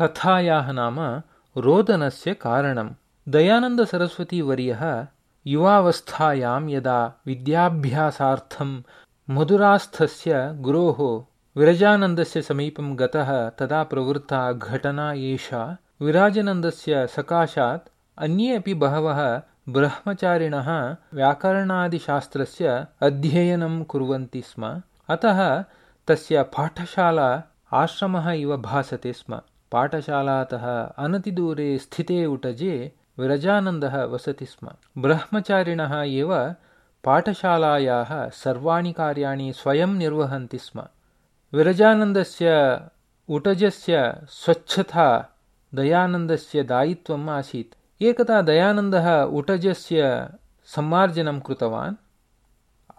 कथायाः नाम रोदनस्य कारणम्। दयानन्दसरस्वतीवर्यः युवावस्थायां यदा विद्याभ्यासार्थं मधुरास्थस्य गुरोः विरजानन्दस्य समीपं गतः तदा प्रवृत्ता घटना एषा। विराजनन्दस्य सकाशात् अन्ये अपि बहवः ब्रह्मचारिणः व्याकरणादिशास्त्रस्य अध्ययनं कुर्वन्ति स्म। अतः तस्य पाठशाला आश्रमः इव भासते स्म पाठशालातः अनतिदूरे स्थिते उटजे विरजानन्दः वसति स्म। ब्रह्मचारिणः एव पाठशालायाः सर्वाणि कार्याणि स्वयं निर्वहन्ति स्म। विरजानन्दस्य उटजस्य स्वच्छता दयानन्दस्य दायित्वम् आसीत्। एकदा दयानन्दः उटजस्य सम्मार्जनं कृतवान्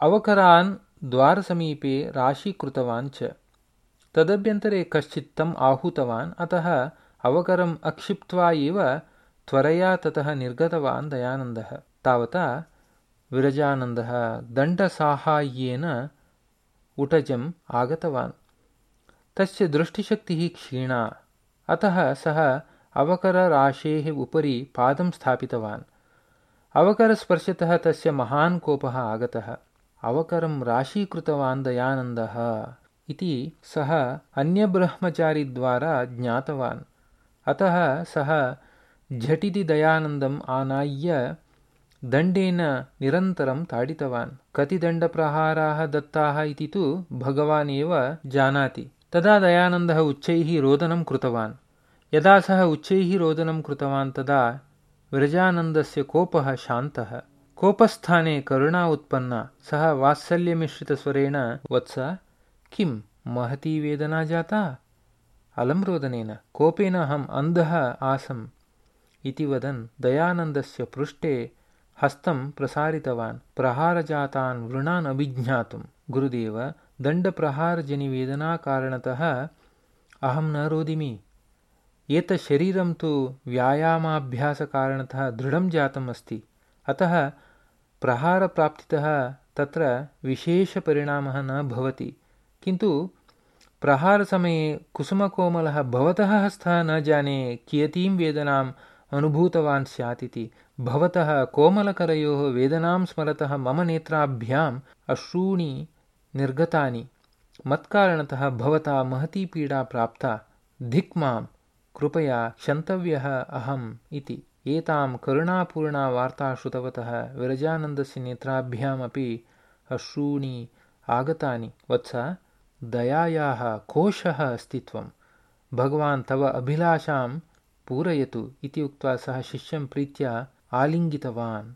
अवकरान् द्वारसमीपे राशीकृतवान् च तदभ्यन्तरे कश्चित् तम् आहूतवान् अतः अवकरम् अक्षिप्त्वा एव त्वरया ततः निर्गतवान् दयानन्दः। तावता विरजानन्दः दण्डसाहाय्येन उटजम् आगतवान्। तस्य दृष्टिशक्तिः क्षीणा अतः सः अवकरराशेः उपरि पादं स्थापितवान्। अवकरस्पर्शतः तस्य महान् कोपः आगतः। अवकरं राशीकृतवान् दयानन्दः इति सः अन्यब्रह्मचारिद्वारा ज्ञातवान्। अतः सः झटिति दयानन्दम् आनाय्य दण्डेन निरन्तरं ताडितवान्। कति दण्डप्रहाराः दत्ताः इति तु भगवान् एव जानाति। तदा दयानन्दः उच्चैः रोदनं कृतवान्। यदा सः उच्चैः रोदनं कृतवान् तदा विरजानन्दस्य कोपः शान्तः। कोपस्थाने करुणा उत्पन्ना। सः वात्सल्यमिश्रितस्वरेण वत्स किं महती वेदना जाता? अलं रोदनेन कोपेन अहम् अन्धः आसम्? इति वदन् दयानन्दस्य पृष्ठे हस्तं प्रसारितवान् प्रहारजातान् वृणान् अभिज्ञातुं गुरुदेव दण्डप्रहारजनिवेदनाकारणतः अहं न रोदिमि। एतत् शरीरं तु व्यायामाभ्यासकारणतः दृढं जातम् अस्ति। अतः प्रहारप्राप्तितः तत्र विशेषपरिणामः न भवति किन्तु प्रहारसमये कुसुमकोमलः भवतः हस्तः न जाने कियतीं वेदनाम् अनुभूतवान् स्यात् इति। भवतः कोमलकरयोः वेदनां स्मरतः मम नेत्राभ्याम् अश्रूणि निर्गतानि। मत्कारणतः भवता महती पीडा प्राप्ता। धिक् माम् कृपया क्षन्तव्यः अहम् इति। एतां करुणापूर्णावार्ता श्रुतवतः विरजानन्दस्य नेत्राभ्यामपि अश्रूणि आगतानि। वत्स दयायाः कोशः अस्ति त्वं। भगवान् तव अभिलाषां पूरयतु इति उक्त्वा सः शिष्यं प्रीत्या आलिङ्गितवान्